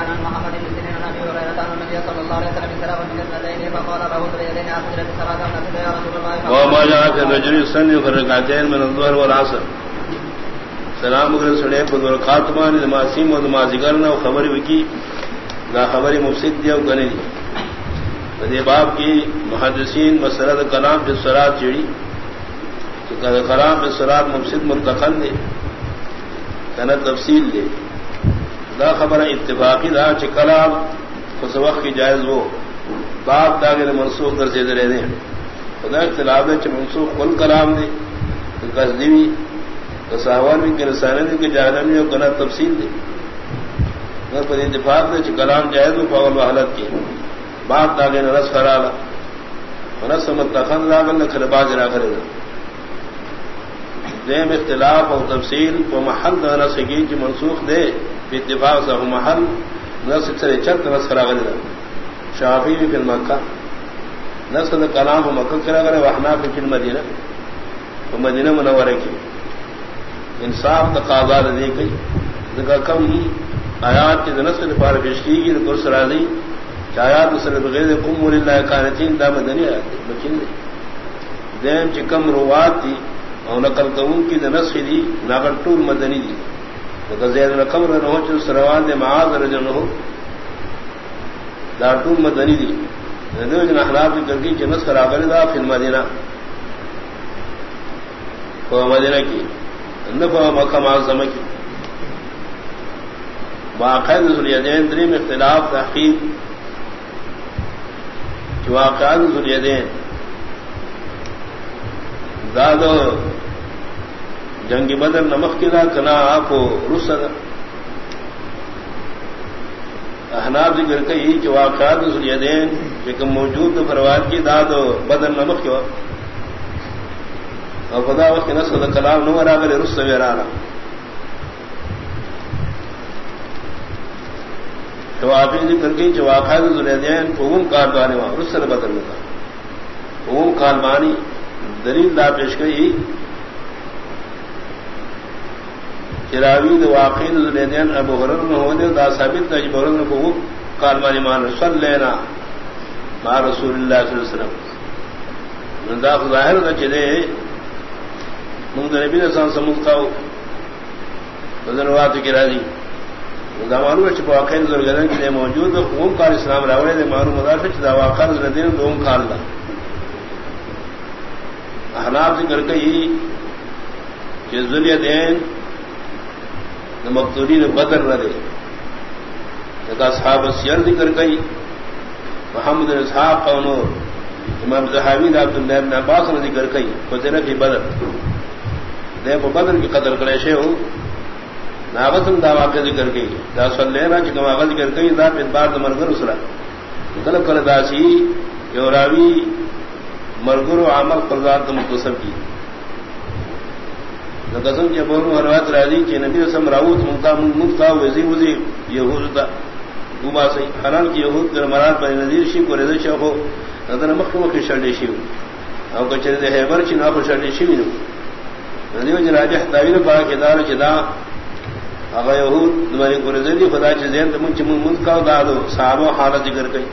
سفيان عن محمد بن سنين عن ابي هريره ان النبي صلى الله عليه وسلم انصرف من الاثنتين فقال له ذو اليدين اخرجت الصلاه التي يا رسول الله وما جاء في الرجل يصلي في الركعتين من الظهر والعصر. سلام اگر سڑے پر خاتمان نمازیم و نماز کرنا خبر وکی نہ خبر مفسد دیا گنے دی. باب کی محدثین مسرد کلام پہ سرات چڑی کلام پہ سرات مفسد منتقل دے کنا تفصیل دے۔ دا خبر اتفاقی دا چ کلام اس وقت کی جائز ہو باپ داغے منسوخ کر سے دے دیں خدا اختلاف ہے چ منسوخ کل کلام دے قصدی تصاوان بھی کہ رسالے کے جہلمی اور کنا تفصیل دے اگر پر اتفاق دے چ کلام جائز ہو پاول حالت کی باپ داغے رس خراب رس متخن راغل نہ کھل باز را کرے گا دیم اختلاف اور تفصیل کو محل نہ سکی جو منسوخ دے اتفاق سے محل نسل سے چرت نس کرا گا شافی بھی پھر مکہ نسل کلام ہو مکہ کرا کرے وحنا بھی پھر مدینہ تو مدینہ منور کی. انصاف تقاضا دے گئی دیکھا کم ہی آیات کی نسل پار پیش کی گئی تو سرا دی چایات سر بغیر کم اللہ کانتین دا مدنی آیات بکین دے دیم چکم روات تھی اور نقل قوم کی دنس دی ناگر ٹول مدنی دی. زید قبر نہ ہو چل سروان دے معاذ رجن ہو دا مدنی دی ندیو جن اخلاق کی کرکی جنس کرا کر دا فی المدینہ کو مدینہ کی نفع مکہ معظمہ کی واقعہ ذریعین دریم اختلاف تحقیق جو واقعہ ذریعین دادو جنگ بدر نمک کی دا کنا آپ رسد احناب ذکر کئی کہ واقعات سلیدین کہ موجود فرواد کی داد بدر نمک کی اور خدا وقت نسل دا کلام نو برابر رس ویرانا شوافی ذکر کی کہ واقعات سلیدین فہم کاربانی وہاں رسل بدر میں تھا فہم کاربانی دلیل دا پیش کئی چراوی دو واقعی دو دین ابو حرر میں ہونے دا ثابت دا جب جی حرر کو وہ کالمانی جی مان صل لینا ما رسول اللہ صلی اللہ علیہ وسلم۔ من دا ظاہر دا چدے من دا نبی نسان سمود کاؤ بدنوات کی راضی۔ دا معلوم ہے چپا واقعی نظر گرن کی دے موجود دا قوم کار اسلام راوڑے دے معلوم مدار چھ دا واقع نظر دین دوم کال دا۔ احناب ذکر کئی کہ ذلیہ دین مقدوری نے بدر نہ دے صحاب سیل ذکر گئی محمد اسحاق اور نور، امام زہاوی عبد اللہ ابن عباس نے ذکر گئی فضر کی بدر۔ دے وہ بدر کی قدر کرے شے ہو ناغتم دا واقع ذکر گئی دا صلی اللہ چکم آغا ذکر گئی دا پھر بار دا مرگر اسرا۔ کل کل داسی یو راوی مرگر و عمل قرضات مختصر کی۔ قسم کے بولوں روایت راضی کہ نبی رسم راؤت ممتا مفتا وزی وزی یہود تھا گما سی حرام کی یہود کر مراد پر نذیر شی کو رضا شاہ ہو نظر مکھ مکھ شرڈے شی او کو چرے ہے بر چ نہ کو شرڈے شی نو ندیو جن راجہ تعویل پا کے دار چدا اگا یہود تمہاری کو رضا دی خدا چ زین تم چ من کا دا دو صحابہ حالت ذکر کئی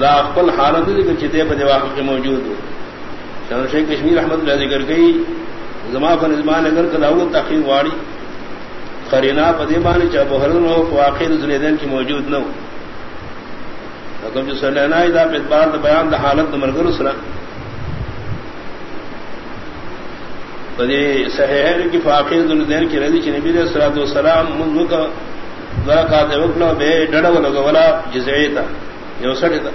دا خپل حالت ذکر چتے په واقع کے موجود ہو شیخ کشمیر احمد اللہ ذکر گئی زما پر نظمان اگر کلاو تاخیر واڑی خرینا پدیبان چا بحرن ہو واقع زلیدین کی موجود نہ ہو حکم جو سلینا دا پتبار دا بیان دا حالت دا مرگر اسرا۔ پدی صحیح کی فاقیر زلیدین کی رضی چی نبی علیہ السلام والسلام منذ کا ذرا کاتے وقت بے ڈڑا لگا ولا جزعی تا، یو سڑی تا۔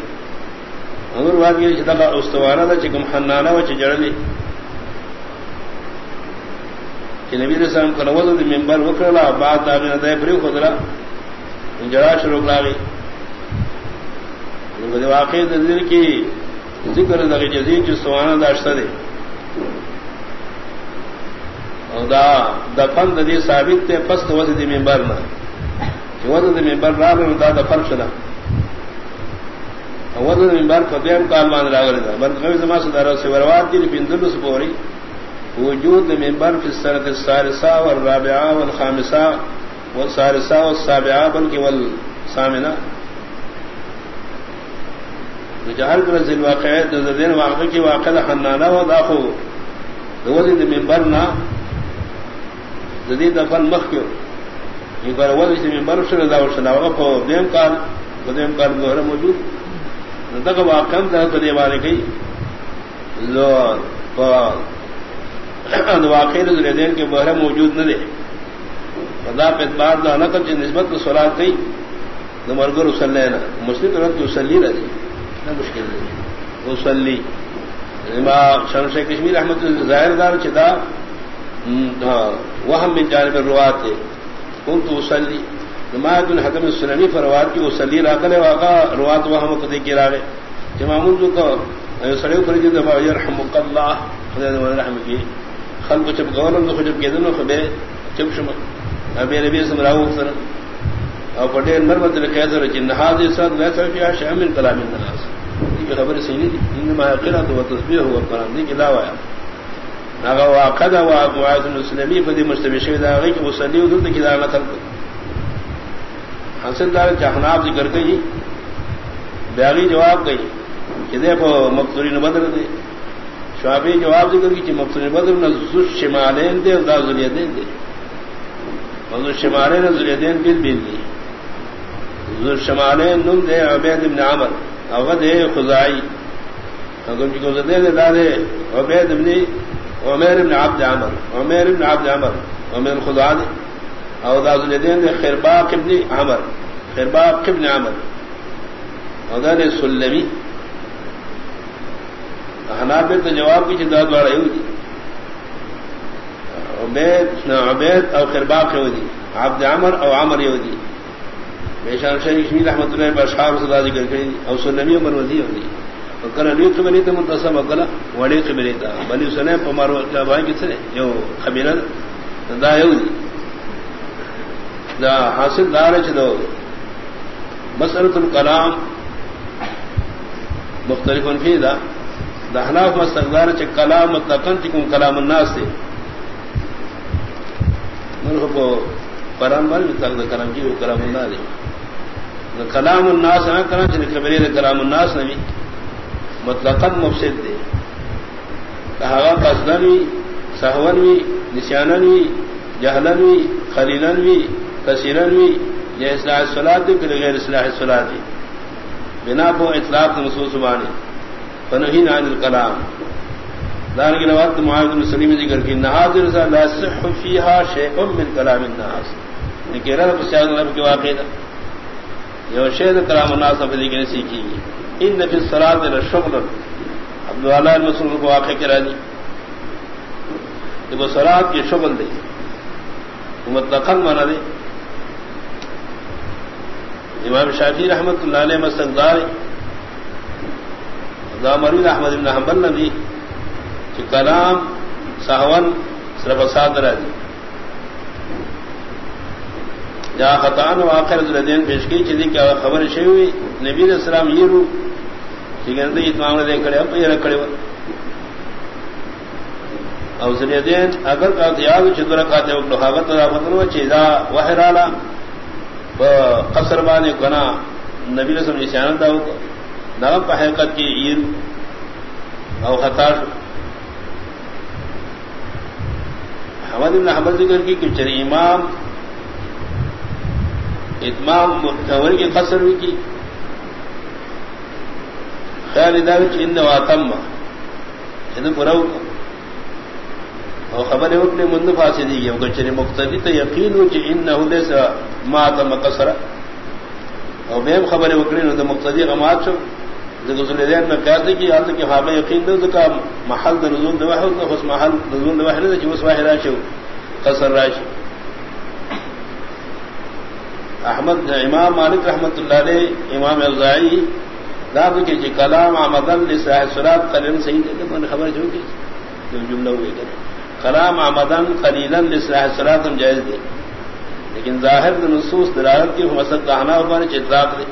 اگر بات یہ چتا استوارا تھا چکم حنانا و چجڑلی کہ نبی علیہ السلام کا نوز دی ممبر وکرلا بعد داغی ندائی پریو خدرا جڑا شروع لاغی بدی واقعی دلیل کی ذکر دغی جزیر چی استوانا داشتا دے او دا دفن دا دی ثابت تے پس تو وزی دی ممبر نا چی وزی دی ممبر را دا دفن شدا وزن منبر کو دیم کال مان راغلی دا مرد زما صدر سے وروات دی بندل سپوری وجود منبر فی السنه الثالثه والرابعه والخامسه وہ سارسا و سابعہ بلکہ ول سامنا جہر کر ذل واقع دین واقع کی واقع حنانا و داخو دوزید ممبر نہ جدید دفن مخ کیوں یہ بار وہ اسی ممبر سے رضا ورسلا وقف ہو دیم کال دیم کال گوہر موجود. تک واقع دا کدے والے گئی زور واقع دین کے بہرے موجود نہ دے خدا پہ اعتبار دا نقل کی نسبت کو سولاد گئی تو مرگر اسلے نا مسلم طرح کی اسلی رہی نہ مشکل نہیں اسلی شرم شیخ کشمیر احمد ظاہر دار چدا وہ ہم جانب روات تھے کون تو اسلی نمایت الحکم السلمی فروات کی اسلی راکل واقع روات وہ ہم خدے کی راگے جمام جو کہ سڑے اوپر جی پر جد یرحمک اللہ، خدا رحم کی۔ خلق چپ گورم تو جب کہہ خبے چپ شما ابھی نبی سم راو سر او پٹے مرمت لکھے سر جن حاضر صد لا سفیا شامل کلام الناس۔ یہ خبر صحیح نہیں انما قرات و تسبیح و قران دی کلا وایا ناغا واقعا و معاذ المسلمی فدی مشتبہ شوی دا غی مصلی و دل کی دا نقل حاصل دار جہناب ذکر جی گئی جی۔ بیاغی جواب گئی۔ کہ دے پو مقتولین بدر دے۔ شوابی جواب جی ذکر کی کہ مقتولین بدر نہ شمالین دے اور دا ذریعتین دے۔ منظور شمالے نے ذریعین بل بل دی ذر شمالے نم دے، عبید ابن عمر۔ اوغد ہے خزائی۔ اگر کی کو دے دے دادے عبید ابن عمر ابن عبد عمر۔ عمر ابن عبد عمر۔ عمر خدا دے۔ او دا ذریعین دے خرباق ابن عمر، خرباق ابن عمر۔ او دا دے سلمی۔ حنابل تو جواب کی چندہ دوارا یوں دی عبید عبید او خرباق یودی عبد عمر او عمر یودی بیشان شریف کشمیر رحمت اللہ پر صدا ذکر کری دی۔ او سنمی عمر وزی یودی وکنا لیو قبلی تا منتصم وکلا وڑی قبلی تا بلی سنے پا پمارو جابائیں کسنے یو خبیرن دا یودی دا حاصل دار چھ دو مسئلت الکلام مختلف فی دا دا حناف مستقدار چھ کلام مطلقن چکم کلام الناس سے کو قرآن بار بھی تک کرم کی وہ کرم اللہ دے کلام الناس نہ کرنا چاہیے کبری کلام الناس نبی مطلق مفسد دے کہا قصدن بھی، سہون بھی نشانن بھی جہلن بھی خلیلن بھی کثیرن بھی یہ اصلاح سلاد دی پھر غیر اصلاح سلاد دی. بنا کو اطلاق محسوس بانے فنہی نان الکلام. دار کی نواز معاذ بن سلیم ذکر کی نہاذر ذا لا صح فيها شيء من كلام الناس. لیکن رب سیاض رب کے واقع تھا یہ شید کلام الناس اب دیکھنے سیکھی گی ان فی الصلاۃ لشغل عبد الله المسلم کو واقع کرا دی. دیکھو صلات کی شغل دے متقن مانا دے امام شافعی رحمۃ اللہ علیہ مستقدار دا مرید احمد بن حنبل نبی کہ کلام سہون صرف سات رہی جا خطان واقع دین پیش کی چلی کیا خبر شی ہوئی نبی علیہ السلام یہ رو کہ گندے اتمام دے کھڑے اب یہ رکھڑے ہو او سری اگر کا یاد چتر کاتے وقت حاغت دا فتن چیزا وحرالا قصر بانے کنا نبی رسم نشانت دا ہوتا نغم حقیقت کی ایر او خطا شو۔ حمد بن حمد ذکر کی کہ چری امام اتمام مختور کی قصر بھی کی۔ خیال اداوچ ان واتم ان پرو اور خبر اٹھنے مند فاسی دی گئی چری مختدی تو یقین ہو کہ ان نہ سے ماتم قصر اور بیم خبر وکڑی نو مقتدی غمات چھو ذکر میں کہتے کہ حالت کہ ہاں یقین دو کا محل نزول دو ہے تو اس محل نزول دو ہے جو اس واحد راشو قصر راشو احمد امام مالک رحمت اللہ علیہ امام اوزائی داد کے جی کلام آمدن لساہ سرات قلن صحیح دے میں خبر جو کہ جملہ ہوئے کرے کلام آمدن قلیلن لساہ سرات جائز دے لیکن ظاہر نصوص دلالت کی مسد کہنا ہمارے چتراک دے.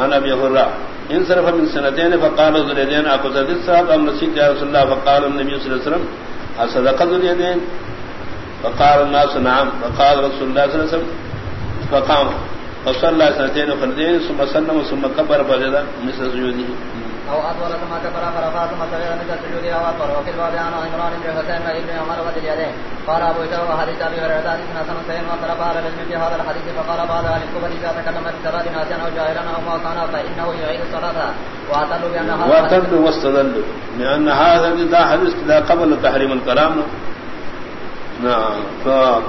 انا ابي هريره ان صرف من سنتين فقال ذو اليدين اكو ذات الصحاب ام نسيت يا رسول الله فقال النبي صلى الله عليه وسلم اصدق ذو اليدين فقال الناس، نعم. فقال رسول الله صلى الله عليه وسلم، فقام. فصل فصلى سنتين فردين ثم سلم ثم كبر فجد مثل سجوده او اطول ثم كبر فرفع ثم سجد مثل سجوده او اطول وفي الباب عن عمران بن حسين وابن عمر رضي اليدين قال ابو شهر وحديث ابي هريره حديثنا سنه سيد واختلف اهل العلم في هذا الحديث. فقال بعض اهل الكفر اذا تكلم في صلاه ناسيا او جاهلا او ما كان فانه يعيد الصلاه واعتلوا بان هذا واعتدوا واستدلوا. لان هذا ذا حديث ذا قبل تحريم الكلام. نعم.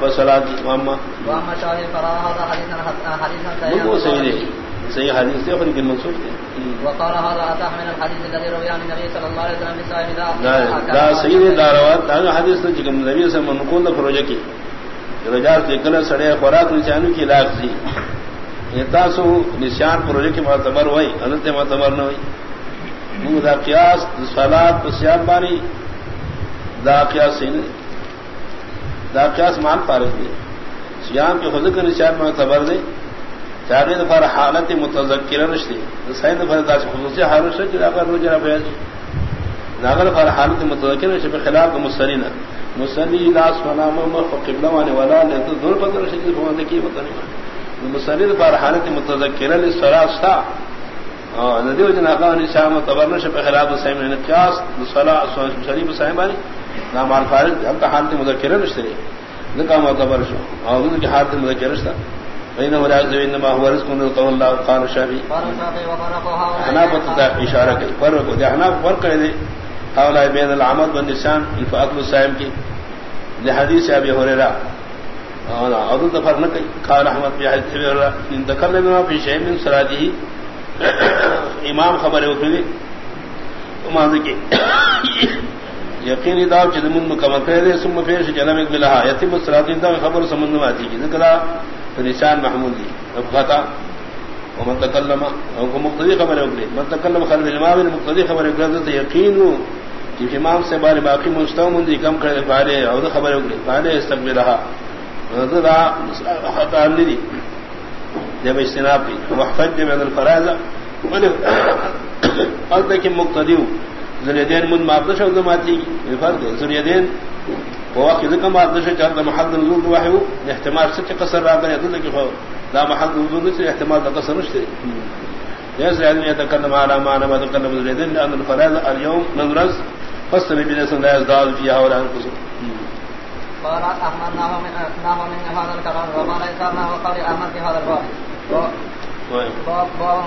فصلاه واما واما شاهد فرا هذا حديثا حديثا سيئا صحیح نہیں حدیث ہے لیکن منسوخ ہے۔ وقال هذا اتى من الحديث الذي عن النبي صلى الله عليه وسلم بسائر دا صحیح داروات دا حدیث تو جکم نبی سے منقول فروج کی رجال کے سڑے خوراک نشانو کی لاکھ تھی یہ تاسو نشان فروج کی معتبر ہوئی حضرت معتبر نہ ہوئی وہ دا قیاس صلات پسیاب بانی دا قیاس نہیں دا قیاس مان پارک دی. سیام کے خود کا نشان معتبر دے چاہے دفار حالت متذکر رشتے سائن دفار دا خصوصی حالت رشتے دا روجہ رفیع ناغر فار حالت متذکر رشتے پر خلاف مسلینا مسلی لاس منام قبلہ وانے والا لیتا دور پتر رشتے فوان دکی مطلب مسلی دفار حالت متذکر لسرا ستا. ندیو جناقا نشاہ متبر رشتے پر خلاف سائن نقیاس صلاح مسلی پر سائن بانی. نامال فارد ہم کا حالت متذکر رشتے ذکا معتبر شو. اور ان کی حالت متذکر رشتہ بين ولا انما هو رزق من قول الله قال الشافعي. انا بتدا اشاره کی فرق دے انا فرق کرے دے حوالہ بین العمل والنسان الفاقل الصائم کی لحدیث ابي هريره اور اور تو فرق نہ کہ قال احمد بن حدیث ابي هريره ان تكلم في شيء من صلاته امام خبر ہو گئی امام کی یقینی داو چھ من مکمل کرے ثم پھر جنم ایک ملا یتیم الصلاه دا خبر سمند میں آتی کی ذکر نشان محمود. دی ابغتا ومن تکلم او کو مقتدی خبر ہے من تکلم خلف الامام المقتدی خبر ہے تو یقین ہو کہ امام سے بارے باقی مستوم دی کم کرے پہلے او خبر ہے پہلے استقبل رہا ذرا خطا دی جب اجتناب کی وحتج من الفرائض. قلت کہ مقتدی ذلیدین من معبدش او دماتی فرق ذلیدین وواقع ذکر ما ادنش چاہتا محل نزول دواحیو احتمال سچ قصر را گئے ادنش کی خواہ لا محل نزول نسل احتمال دا قصر نشتے۔ جیسے علمی يتکلم على معنى ما تکلم ذلك لأن الفرائض اليوم نظرز فاستمي بنسن لا يزداد فيها ولا ينقص قال أحمد ناه من هذا الكلام وقال في هذا الباب.